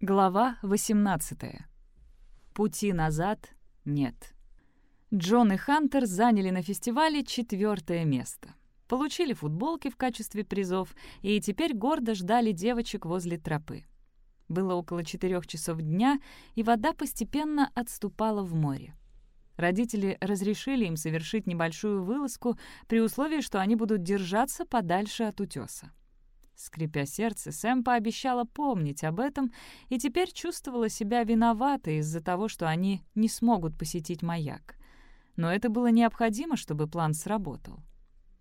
Глава 18. Пути назад нет. Джон и Хантер заняли на фестивале четвертое место. Получили футболки в качестве призов и теперь гордо ждали девочек возле тропы. Было около четырех часов дня, и вода постепенно отступала в море. Родители разрешили им совершить небольшую вылазку при условии, что они будут держаться подальше от утеса. Скрипя сердце, Сэм пообещала помнить об этом и теперь чувствовала себя виноватой из-за того, что они не смогут посетить маяк. Но это было необходимо, чтобы план сработал.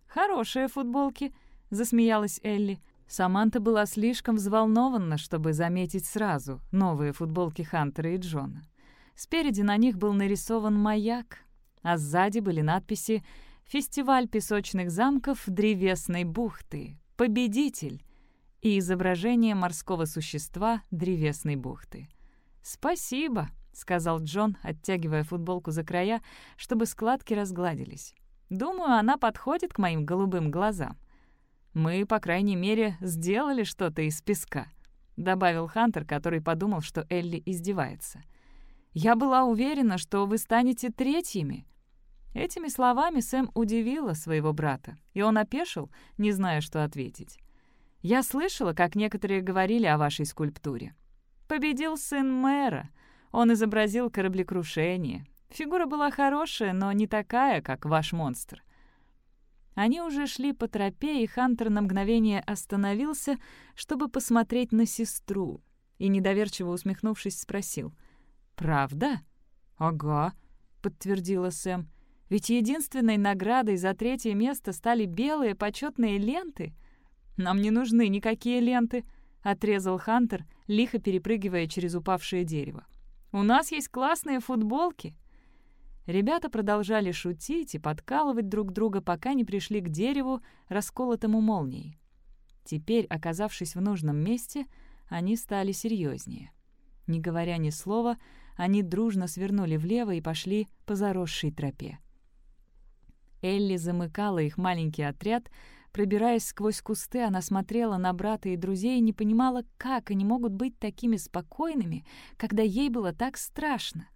«Хорошие футболки», — засмеялась Элли. Саманта была слишком взволнована, чтобы заметить сразу новые футболки Хантера и Джона. Спереди на них был нарисован маяк, а сзади были надписи «Фестиваль песочных замков Древесной бухты. Победитель» и изображение морского существа древесной бухты. «Спасибо», — сказал Джон, оттягивая футболку за края, чтобы складки разгладились. «Думаю, она подходит к моим голубым глазам. Мы, по крайней мере, сделали что-то из песка», — добавил Хантер, который подумал, что Элли издевается. «Я была уверена, что вы станете третьими». Этими словами Сэм удивила своего брата, и он опешил, не зная, что ответить. Я слышала, как некоторые говорили о вашей скульптуре. Победил сын мэра. Он изобразил кораблекрушение. Фигура была хорошая, но не такая, как ваш монстр. Они уже шли по тропе, и Хантер на мгновение остановился, чтобы посмотреть на сестру, и, недоверчиво усмехнувшись, спросил. «Правда?» «Ага», — подтвердила Сэм. «Ведь единственной наградой за третье место стали белые почетные ленты». «Нам не нужны никакие ленты», — отрезал Хантер, лихо перепрыгивая через упавшее дерево. «У нас есть классные футболки». Ребята продолжали шутить и подкалывать друг друга, пока не пришли к дереву, расколотому молнией. Теперь, оказавшись в нужном месте, они стали серьезнее. Не говоря ни слова, они дружно свернули влево и пошли по заросшей тропе. Элли замыкала их маленький отряд, Пробираясь сквозь кусты, она смотрела на брата и друзей и не понимала, как они могут быть такими спокойными, когда ей было так страшно.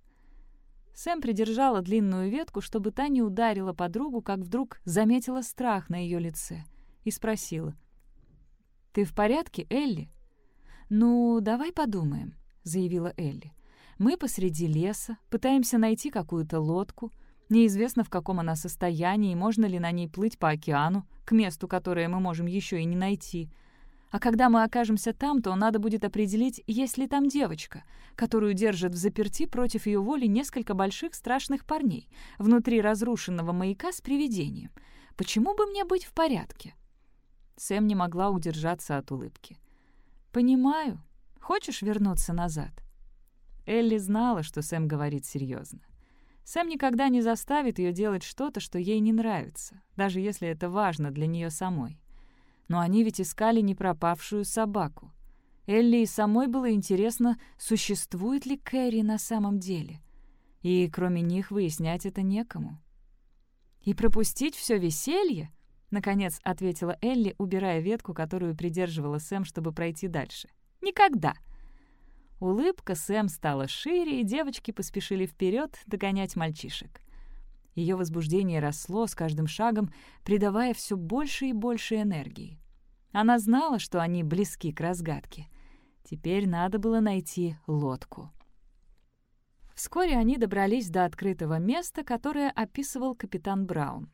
Сэм придержала длинную ветку, чтобы та не ударила подругу, как вдруг заметила страх на ее лице и спросила. «Ты в порядке, Элли?» «Ну, давай подумаем», — заявила Элли. «Мы посреди леса, пытаемся найти какую-то лодку. Неизвестно, в каком она состоянии, можно ли на ней плыть по океану, к месту, которое мы можем еще и не найти. А когда мы окажемся там, то надо будет определить, есть ли там девочка, которую держат в заперти против ее воли несколько больших страшных парней внутри разрушенного маяка с привидением. Почему бы мне быть в порядке?» Сэм не могла удержаться от улыбки. «Понимаю. Хочешь вернуться назад?» Элли знала, что Сэм говорит серьезно. Сэм никогда не заставит ее делать что-то, что ей не нравится, даже если это важно для нее самой. Но они ведь искали не пропавшую собаку. Элли и самой было интересно, существует ли Кэрри на самом деле. И кроме них выяснять это некому. «И пропустить все веселье?» — наконец ответила Элли, убирая ветку, которую придерживала Сэм, чтобы пройти дальше. «Никогда!» Улыбка Сэм стала шире, и девочки поспешили вперед догонять мальчишек. Ее возбуждение росло с каждым шагом, придавая все больше и больше энергии. Она знала, что они близки к разгадке. Теперь надо было найти лодку. Вскоре они добрались до открытого места, которое описывал капитан Браун.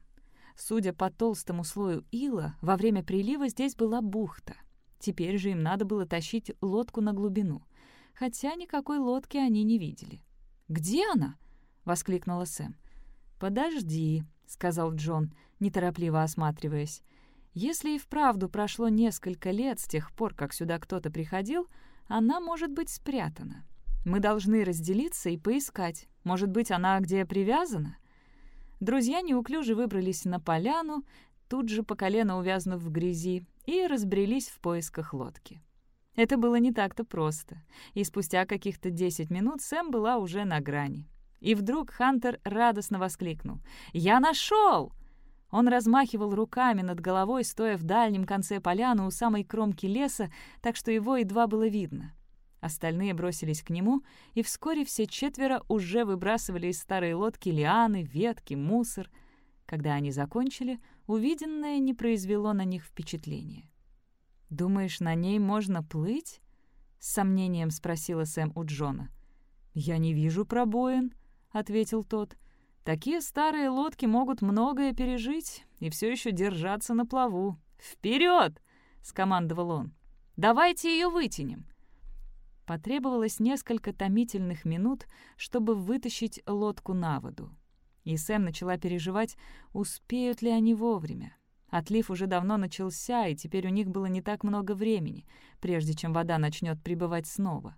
Судя по толстому слою ила, во время прилива здесь была бухта. Теперь же им надо было тащить лодку на глубину — хотя никакой лодки они не видели. «Где она?» — воскликнула Сэм. «Подожди», — сказал Джон, неторопливо осматриваясь. «Если и вправду прошло несколько лет с тех пор, как сюда кто-то приходил, она может быть спрятана. Мы должны разделиться и поискать. Может быть, она где привязана?» Друзья неуклюже выбрались на поляну, тут же по колено увязнув в грязи, и разбрелись в поисках лодки. Это было не так-то просто, и спустя каких-то 10 минут Сэм была уже на грани. И вдруг Хантер радостно воскликнул. «Я нашел!» Он размахивал руками над головой, стоя в дальнем конце поляны у самой кромки леса, так что его едва было видно. Остальные бросились к нему, и вскоре все четверо уже выбрасывали из старой лодки лианы, ветки, мусор. Когда они закончили, увиденное не произвело на них впечатления. «Думаешь, на ней можно плыть?» — с сомнением спросила Сэм у Джона. «Я не вижу пробоин», — ответил тот. «Такие старые лодки могут многое пережить и все еще держаться на плаву. Вперед! скомандовал он. «Давайте ее вытянем». Потребовалось несколько томительных минут, чтобы вытащить лодку на воду. И Сэм начала переживать, успеют ли они вовремя. Отлив уже давно начался, и теперь у них было не так много времени, прежде чем вода начнет прибывать снова.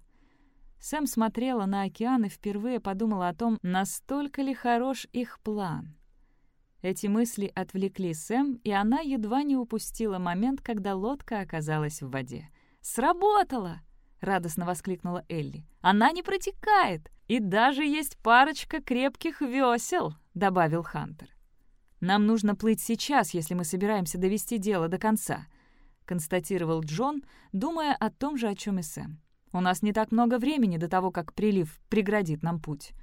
Сэм смотрела на океан и впервые подумала о том, настолько ли хорош их план. Эти мысли отвлекли Сэм, и она едва не упустила момент, когда лодка оказалась в воде. «Сработало!» — радостно воскликнула Элли. «Она не протекает! И даже есть парочка крепких весел!» — добавил Хантер. «Нам нужно плыть сейчас, если мы собираемся довести дело до конца», — констатировал Джон, думая о том же, о чем и Сэм. «У нас не так много времени до того, как прилив преградит нам путь».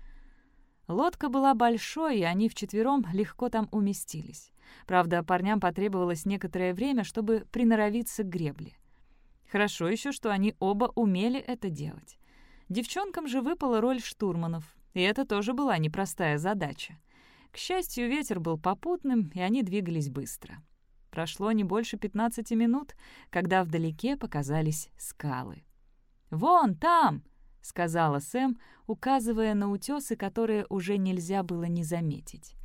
Лодка была большой, и они вчетвером легко там уместились. Правда, парням потребовалось некоторое время, чтобы приноровиться к гребле. Хорошо еще, что они оба умели это делать. Девчонкам же выпала роль штурманов, и это тоже была непростая задача. К счастью, ветер был попутным, и они двигались быстро. Прошло не больше 15 минут, когда вдалеке показались скалы. «Вон там!» — сказала Сэм, указывая на утесы, которые уже нельзя было не заметить.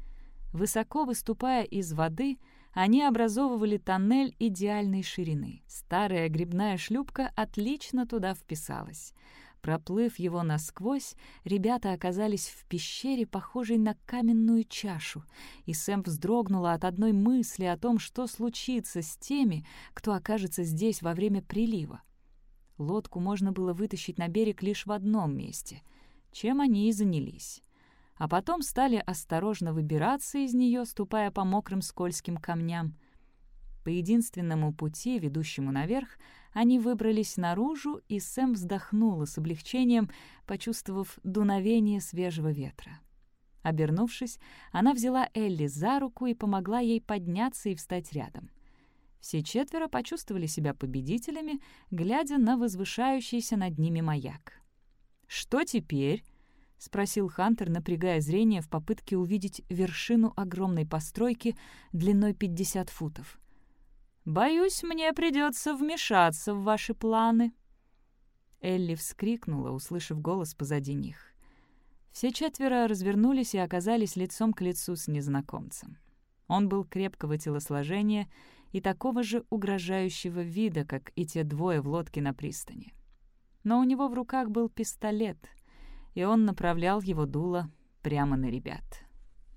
Высоко выступая из воды, они образовывали тоннель идеальной ширины. Старая грибная шлюпка отлично туда вписалась. Проплыв его насквозь, ребята оказались в пещере, похожей на каменную чашу, и Сэм вздрогнула от одной мысли о том, что случится с теми, кто окажется здесь во время прилива. Лодку можно было вытащить на берег лишь в одном месте, чем они и занялись. А потом стали осторожно выбираться из нее, ступая по мокрым скользким камням. По единственному пути, ведущему наверх, они выбрались наружу, и Сэм вздохнула с облегчением, почувствовав дуновение свежего ветра. Обернувшись, она взяла Элли за руку и помогла ей подняться и встать рядом — все четверо почувствовали себя победителями, глядя на возвышающийся над ними маяк. «Что теперь?» — спросил Хантер, напрягая зрение в попытке увидеть вершину огромной постройки длиной 50 футов. «Боюсь, мне придется вмешаться в ваши планы». Элли вскрикнула, услышав голос позади них. Все четверо развернулись и оказались лицом к лицу с незнакомцем. Он был крепкого телосложения и такого же угрожающего вида, как и те двое в лодке на пристани. Но у него в руках был пистолет, и он направлял его дуло прямо на ребят.